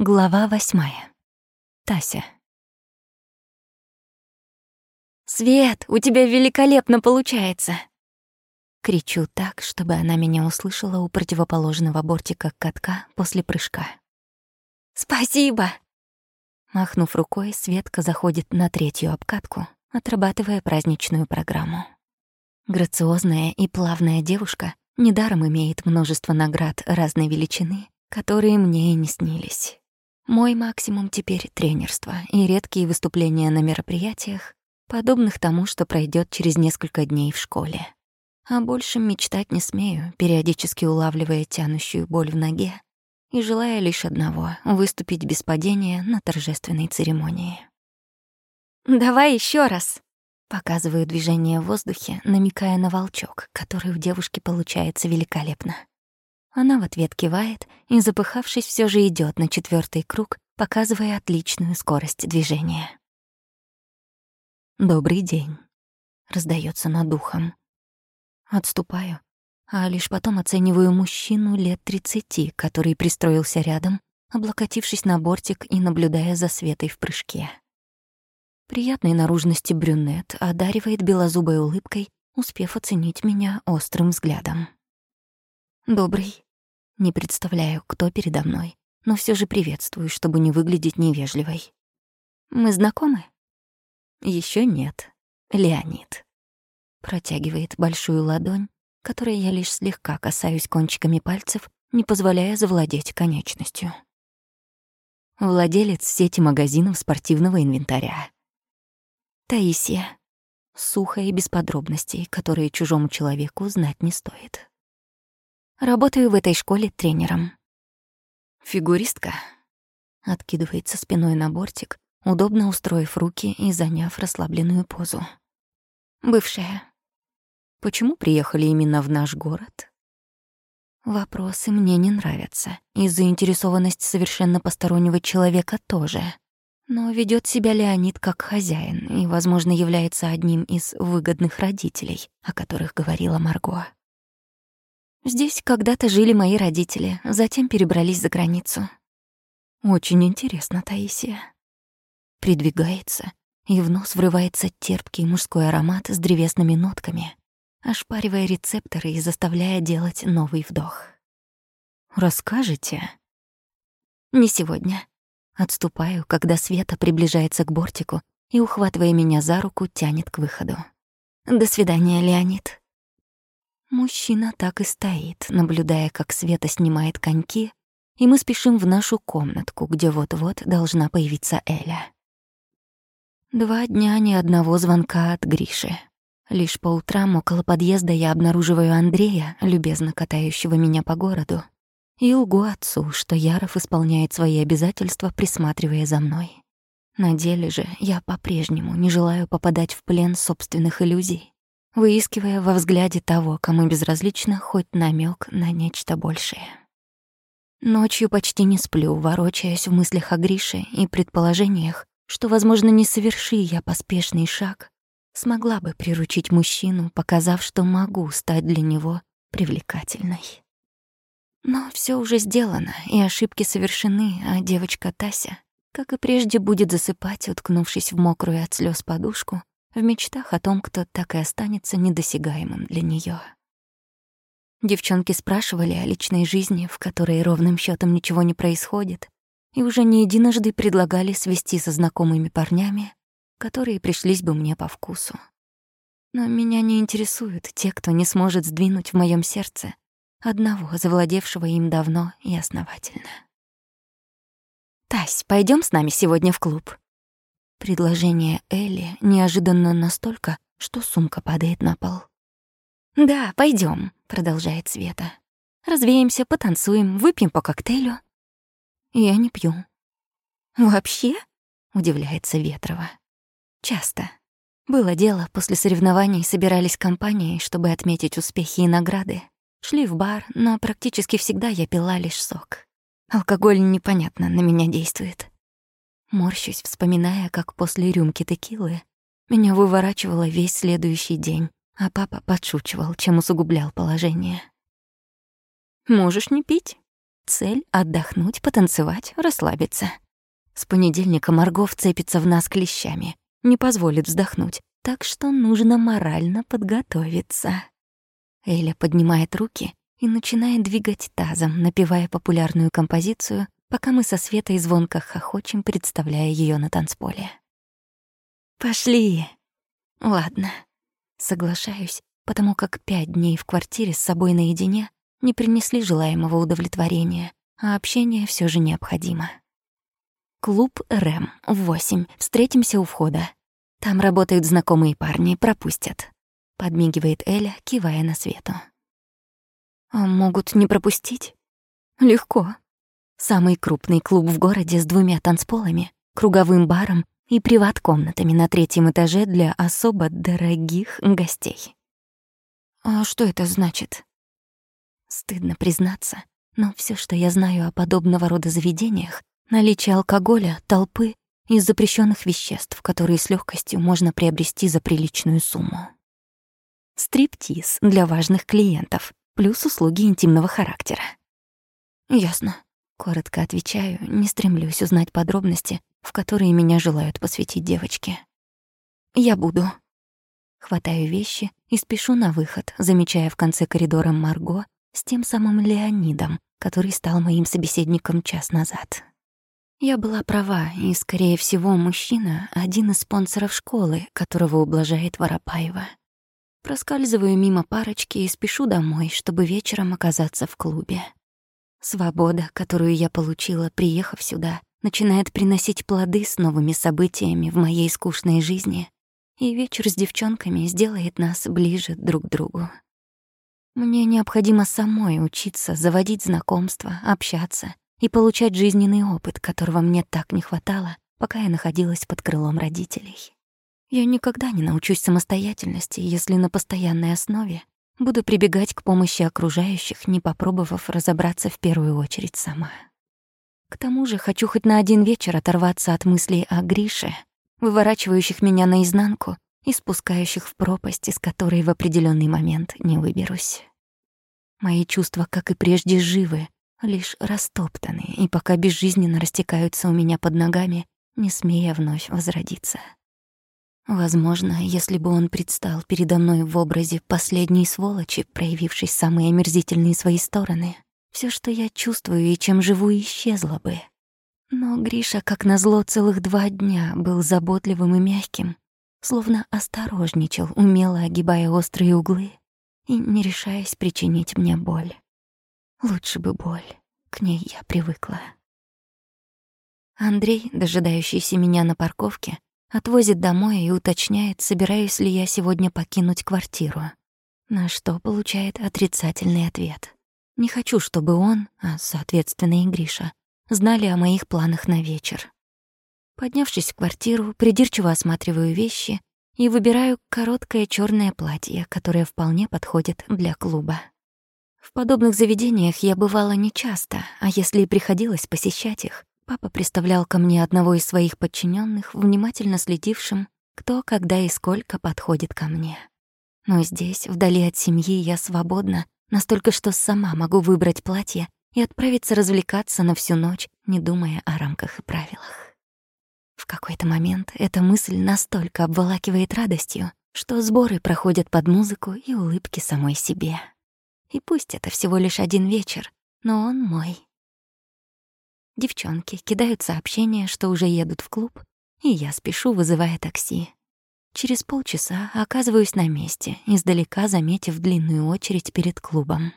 Глава восьмая. Тася. «Свет, у тебя великолепно получается!» Кричу так, чтобы она меня услышала у противоположного бортика катка после прыжка. «Спасибо!» Махнув рукой, Светка заходит на третью обкатку, отрабатывая праздничную программу. Грациозная и плавная девушка недаром имеет множество наград разной величины, которые мне и не снились. Мой максимум теперь — тренерство и редкие выступления на мероприятиях, подобных тому, что пройдет через несколько дней в школе. О большем мечтать не смею, периодически улавливая тянущую боль в ноге и желая лишь одного — выступить без падения на торжественной церемонии. «Давай еще раз!» Показываю движение в воздухе, намекая на волчок, который у девушки получается великолепно. Она в ответ кивает и, запыхавшись, все же идет на четвертый круг, показывая отличную скорость движения. «Добрый день», — раздается над ухом. Отступаю, а лишь потом оцениваю мужчину лет тридцати, который пристроился рядом, облокотившись на бортик и наблюдая за Светой в прыжке. Приятной наружности брюнет одаривает белозубой улыбкой, успев оценить меня острым взглядом. «Добрый», не представляю, кто передо мной, но все же приветствую, чтобы не выглядеть невежливой. Мы знакомы? Еще нет. Леонид. Протягивает большую ладонь, которой я лишь слегка касаюсь кончиками пальцев, не позволяя завладеть конечностью. Владелец сети магазинов спортивного инвентаря. Таисия. Сухо и без подробностей, которые чужому человеку знать не стоит. Работаю в этой школе тренером. Фигуристка. Откидывается спиной на бортик, удобно устроив руки и заняв расслабленную позу. Бывшая. Почему приехали именно в наш город? Вопросы мне не нравятся, и заинтересованность совершенно постороннего человека тоже. Но ведет себя Леонид как хозяин и, возможно, является одним из выгодных родителей, о которых говорила Марго. Здесь когда-то жили мои родители, затем перебрались за границу. Очень интересно, Таисия. Придвигается, и в нос врывается терпкий мужской аромат с древесными нотками, ошпаривая рецепторы и заставляя делать новый вдох. «Расскажете?» «Не сегодня». Отступаю, когда Света приближается к бортику и, ухватывая меня за руку, тянет к выходу. «До свидания, Леонид». Мужчина так и стоит, наблюдая, как Света снимает коньки, и мы спешим в нашу комнатку, где вот-вот должна появиться Эля. Два дня ни одного звонка от Гриши. Лишь по утрам около подъезда я обнаруживаю Андрея, любезно катающего меня по городу, и лгу отцу, что Яров исполняет свои обязательства, присматривая за мной. На деле же я по-прежнему не желаю попадать в плен собственных иллюзий выискивая во взгляде того, кому безразлично хоть намек на нечто большее. Ночью почти не сплю, ворочаясь в мыслях о Грише и предположениях, что, возможно, не соверши я поспешный шаг, смогла бы приручить мужчину, показав, что могу стать для него привлекательной. Но все уже сделано, и ошибки совершены, а девочка Тася, как и прежде, будет засыпать, уткнувшись в мокрую от слез подушку, в мечтах о том, кто так и останется недосягаемым для нее. Девчонки спрашивали о личной жизни, в которой ровным счетом ничего не происходит, и уже не единожды предлагали свести со знакомыми парнями, которые пришлись бы мне по вкусу. Но меня не интересуют те, кто не сможет сдвинуть в моем сердце одного, завладевшего им давно и основательно. «Тась, пойдем с нами сегодня в клуб?» Предложение Элли неожиданно настолько, что сумка падает на пол. «Да, пойдем, продолжает Света. «Развеемся, потанцуем, выпьем по коктейлю». «Я не пью». «Вообще?» — удивляется Ветрова. «Часто. Было дело, после соревнований собирались компанией, чтобы отметить успехи и награды. Шли в бар, но практически всегда я пила лишь сок. Алкоголь непонятно на меня действует. Морщусь, вспоминая, как после рюмки текилы меня выворачивало весь следующий день, а папа подшучивал, чем усугублял положение. «Можешь не пить. цель — отдохнуть, потанцевать, расслабиться. С понедельника Марго вцепится в нас клещами, не позволит вздохнуть, так что нужно морально подготовиться. Эля поднимает руки и начинает двигать тазом, напевая популярную композицию, пока мы со Светой звонко хохочем, представляя ее на танцполе. «Пошли!» «Ладно». Соглашаюсь, потому как пять дней в квартире с собой наедине не принесли желаемого удовлетворения, а общение все же необходимо. Клуб РЭМ в восемь. Встретимся у входа. Там работают знакомые парни, пропустят. Подмигивает Эля, кивая на свету. А могут не пропустить? Легко. Самый крупный клуб в городе с двумя танцполами, круговым баром и приват-комнатами на третьем этаже для особо дорогих гостей. А что это значит? Стыдно признаться, но все, что я знаю о подобного рода заведениях, наличие алкоголя, толпы и запрещенных веществ, которые с легкостью можно приобрести за приличную сумму. Стриптиз для важных клиентов, плюс услуги интимного характера. Ясно. Коротко отвечаю, не стремлюсь узнать подробности, в которые меня желают посвятить девочки. Я буду. Хватаю вещи и спешу на выход, замечая в конце коридора Марго с тем самым Леонидом, который стал моим собеседником час назад. Я была права, и, скорее всего, мужчина — один из спонсоров школы, которого ублажает Воропаева. Проскальзываю мимо парочки и спешу домой, чтобы вечером оказаться в клубе. Свобода, которую я получила, приехав сюда, начинает приносить плоды с новыми событиями в моей скучной жизни, и вечер с девчонками сделает нас ближе друг к другу. Мне необходимо самой учиться заводить знакомства, общаться и получать жизненный опыт, которого мне так не хватало, пока я находилась под крылом родителей. Я никогда не научусь самостоятельности, если на постоянной основе буду прибегать к помощи окружающих, не попробовав разобраться в первую очередь сама. К тому же хочу хоть на один вечер оторваться от мыслей о Грише, выворачивающих меня наизнанку и спускающих в пропасть, из которой в определенный момент не выберусь. Мои чувства, как и прежде, живы, лишь растоптаны, и пока безжизненно растекаются у меня под ногами, не смея вновь возродиться. Возможно, если бы он предстал передо мной в образе последней сволочи, проявившей самые омерзительные свои стороны, все, что я чувствую и чем живу, исчезло бы. Но Гриша, как назло, целых два дня был заботливым и мягким, словно осторожничал, умело огибая острые углы и не решаясь причинить мне боль. Лучше бы боль. К ней я привыкла. Андрей, дожидающийся меня на парковке, отвозит домой и уточняет, собираюсь ли я сегодня покинуть квартиру. На что получает отрицательный ответ. Не хочу, чтобы он, а, соответственно, и Гриша, знали о моих планах на вечер. Поднявшись в квартиру, придирчиво осматриваю вещи и выбираю короткое черное платье, которое вполне подходит для клуба. В подобных заведениях я бывала нечасто, а если и приходилось посещать их, папа представлял ко мне одного из своих подчиненных, внимательно следившим, кто, когда и сколько подходит ко мне. Но здесь, вдали от семьи, я свободна, настолько, что сама могу выбрать платье и отправиться развлекаться на всю ночь, не думая о рамках и правилах. В какой-то момент эта мысль настолько обволакивает радостью, что сборы проходят под музыку и улыбки самой себе. И пусть это всего лишь один вечер, но он мой. Девчонки кидают сообщения, что уже едут в клуб, и я спешу, вызывая такси. Через полчаса оказываюсь на месте, издалека заметив длинную очередь перед клубом.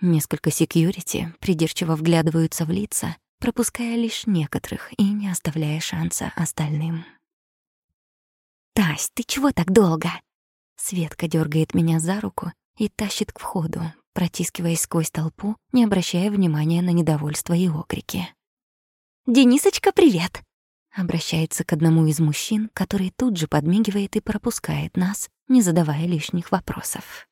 Несколько секьюрити придирчиво вглядываются в лица, пропуская лишь некоторых и не оставляя шанса остальным. «Тась, ты чего так долго?» Светка дергает меня за руку и тащит к входу, протискиваясь сквозь толпу, не обращая внимания на недовольство и окрики. «Денисочка, привет!» Обращается к одному из мужчин, который тут же подмигивает и пропускает нас, не задавая лишних вопросов.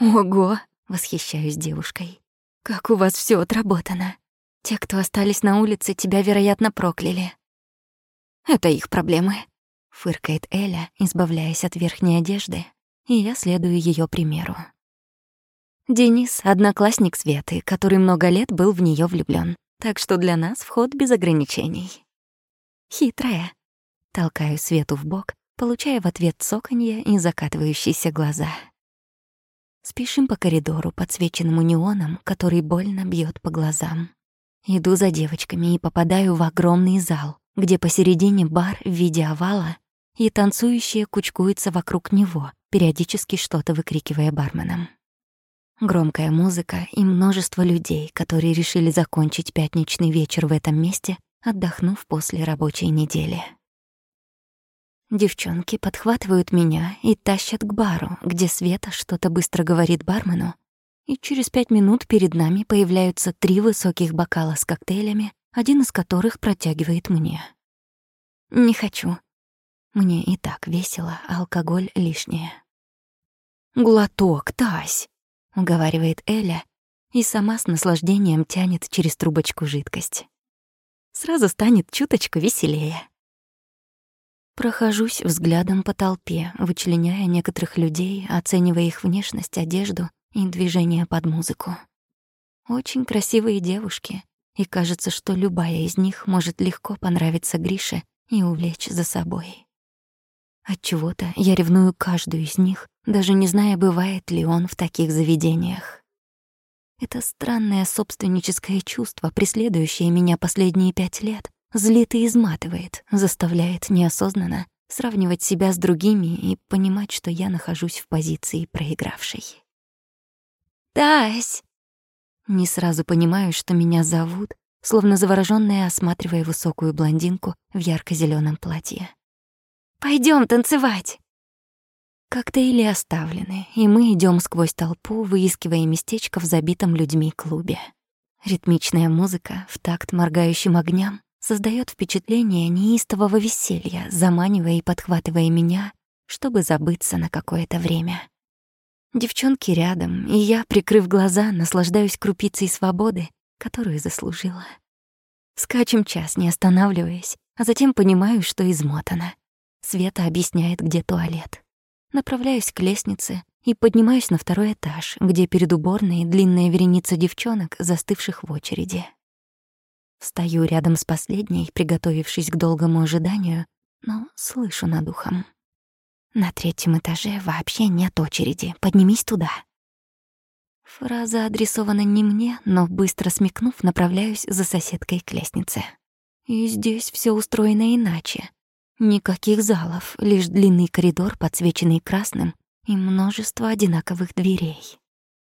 «Ого!» — восхищаюсь девушкой. «Как у вас все отработано! Те, кто остались на улице, тебя, вероятно, прокляли». «Это их проблемы», — фыркает Эля, избавляясь от верхней одежды, и я следую ее примеру. Денис — одноклассник Светы, который много лет был в нее влюблен, так что для нас вход без ограничений. Хитрая. Толкаю Свету в бок, получая в ответ цоканье и закатывающиеся глаза. Спешим по коридору, подсвеченному неоном, который больно бьет по глазам. Иду за девочками и попадаю в огромный зал, где посередине бар в виде овала, и танцующие кучкуются вокруг него, периодически что-то выкрикивая барменам. Громкая музыка и множество людей, которые решили закончить пятничный вечер в этом месте, отдохнув после рабочей недели. Девчонки подхватывают меня и тащат к бару, где Света что-то быстро говорит бармену, и через пять минут перед нами появляются три высоких бокала с коктейлями, один из которых протягивает мне. Не хочу. Мне и так весело, алкоголь лишнее. «Глоток, Тась!» — уговаривает Эля, и сама с наслаждением тянет через трубочку жидкость. Сразу станет чуточку веселее. Прохожусь взглядом по толпе, вычленяя некоторых людей, оценивая их внешность, одежду и движение под музыку. Очень красивые девушки, и кажется, что любая из них может легко понравиться Грише и увлечь за собой. Отчего-то я ревную каждую из них, даже не зная, бывает ли он в таких заведениях. Это странное собственническое чувство, преследующее меня последние пять лет, Злит и изматывает, заставляет неосознанно сравнивать себя с другими и понимать, что я нахожусь в позиции проигравшей. «Тась!» Не сразу понимаю, что меня зовут, словно заворожённая, осматривая высокую блондинку в ярко зелёном платье. Пойдём танцевать!» Коктейли оставлены, и мы идём сквозь толпу, выискивая местечко в забитом людьми клубе. Ритмичная музыка в такт моргающим огням создает впечатление неистового веселья, заманивая и подхватывая меня, чтобы забыться на какое-то время. Девчонки рядом, и я, прикрыв глаза, наслаждаюсь крупицей свободы, которую заслужила. Скачем час, не останавливаясь, а затем понимаю, что измотана. Света объясняет, где туалет. Направляюсь к лестнице и поднимаюсь на второй этаж, где перед уборной длинная вереница девчонок, застывших в очереди. Стою рядом с последней, приготовившись к долгому ожиданию, но слышу над ухом. На третьем этаже вообще нет очереди, поднимись туда. Фраза адресована не мне, но быстро смекнув, направляюсь за соседкой к лестнице. И здесь все устроено иначе. Никаких залов, лишь длинный коридор, подсвеченный красным, и множество одинаковых дверей.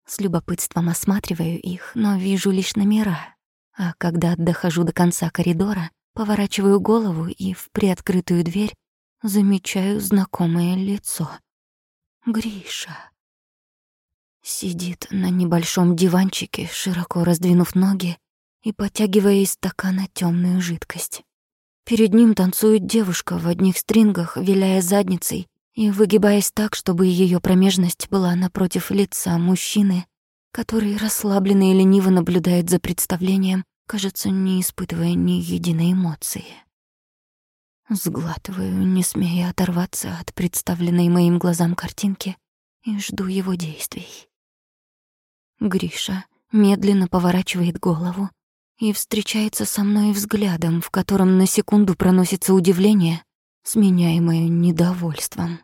С любопытством осматриваю их, но вижу лишь номера, а когда дохожу до конца коридора, поворачиваю голову и в приоткрытую дверь замечаю знакомое лицо. Гриша. Сидит на небольшом диванчике, широко раздвинув ноги и потягивая из стакана темную жидкость. Перед ним танцует девушка в одних стрингах, виляя задницей и выгибаясь так, чтобы ее промежность была напротив лица мужчины, который расслабленно и лениво наблюдает за представлением, кажется, не испытывая ни единой эмоции. Сглатываю, не смея оторваться от представленной моим глазам картинки, и жду его действий. Гриша медленно поворачивает голову и встречается со мной взглядом, в котором на секунду проносится удивление, сменяемое недовольством.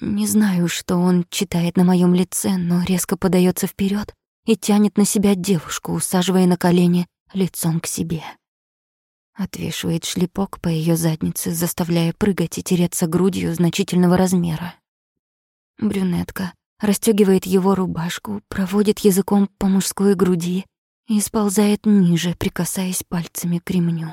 Не знаю, что он читает на моем лице, но резко подается вперед и тянет на себя девушку, усаживая на колени лицом к себе. Отвешивает шлепок по ее заднице, заставляя прыгать и тереться грудью значительного размера. Брюнетка расстегивает его рубашку, проводит языком по мужской груди и сползает ниже, прикасаясь пальцами к ремню.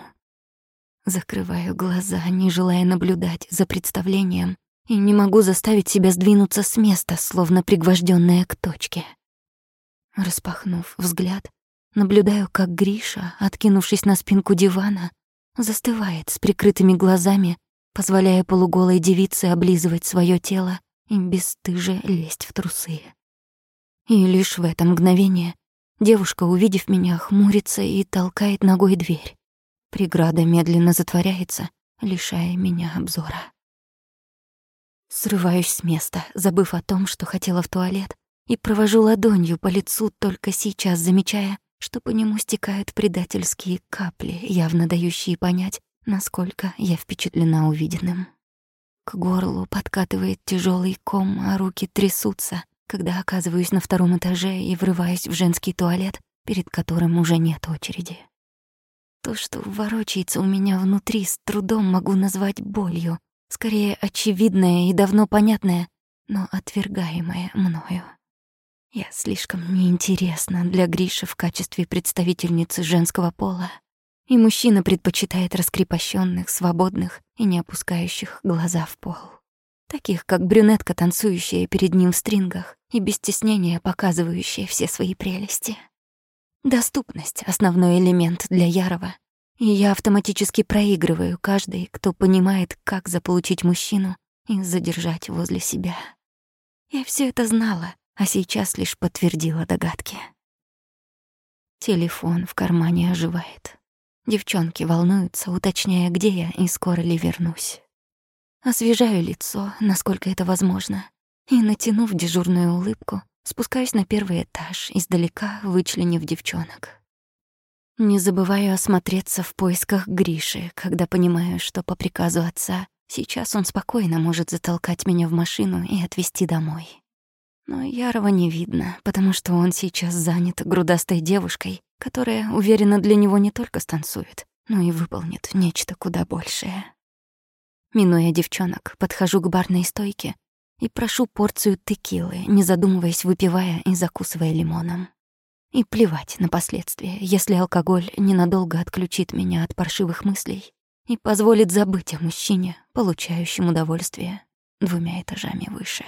Закрываю глаза, не желая наблюдать за представлением, и не могу заставить себя сдвинуться с места, словно пригвожденная к точке. Распахнув взгляд, Наблюдаю, как Гриша, откинувшись на спинку дивана, застывает с прикрытыми глазами, позволяя полуголой девице облизывать свое тело и бесстыже лезть в трусы. И лишь в это мгновение девушка, увидев меня, хмурится и толкает ногой дверь. Преграда медленно затворяется, лишая меня обзора. Срываюсь с места, забыв о том, что хотела в туалет, и провожу ладонью по лицу, только сейчас замечая, что по нему стекают предательские капли, явно дающие понять, насколько я впечатлена увиденным. К горлу подкатывает тяжелый ком, а руки трясутся, когда оказываюсь на втором этаже и врываюсь в женский туалет, перед которым уже нет очереди. То, что ворочается у меня внутри, с трудом могу назвать болью, скорее очевидное и давно понятное, но отвергаемое мною. Я слишком неинтересна для Гриши в качестве представительницы женского пола, и мужчина предпочитает раскрепощенных, свободных и не опускающих глаза в пол. Таких, как брюнетка, танцующая перед ним в стрингах и без стеснения показывающая все свои прелести. Доступность — основной элемент для Ярова, и я автоматически проигрываю каждый, кто понимает, как заполучить мужчину и задержать возле себя. Я все это знала, а сейчас лишь подтвердила догадки. Телефон в кармане оживает. Девчонки волнуются, уточняя, где я и скоро ли вернусь. Освежаю лицо, насколько это возможно, и, натянув дежурную улыбку, спускаюсь на первый этаж, издалека вычленив девчонок. Не забываю осмотреться в поисках Гриши, когда понимаю, что по приказу отца сейчас он спокойно может затолкать меня в машину и отвезти домой. Но Ярова не видно, потому что он сейчас занят грудастой девушкой, которая, уверенно, для него не только станцует, но и выполнит нечто куда большее. Минуя девчонок, подхожу к барной стойке и прошу порцию текилы, не задумываясь, выпивая и закусывая лимоном. И плевать на последствия, если алкоголь ненадолго отключит меня от паршивых мыслей и позволит забыть о мужчине, получающем удовольствие двумя этажами выше.